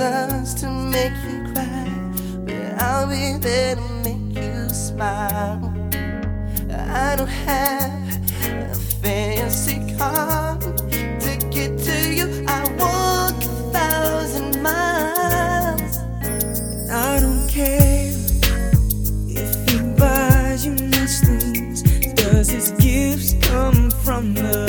does to make you cry, but I'll be there to make you smile. I don't have a fancy car to get to you. I walk a thousand miles. I don't care if he buys you nice things. Does his gifts come from the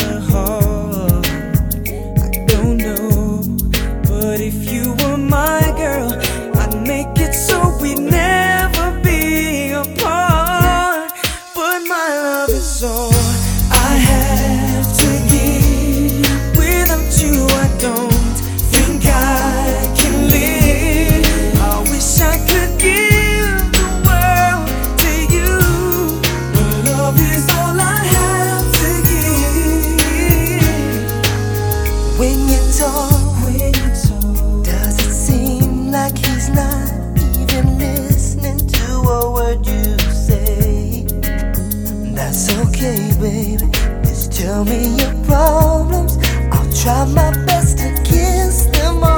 When you talk, does it seem like he's not even listening to a word you say? That's okay, baby. Just tell me your problems. I'll try my best to kiss them.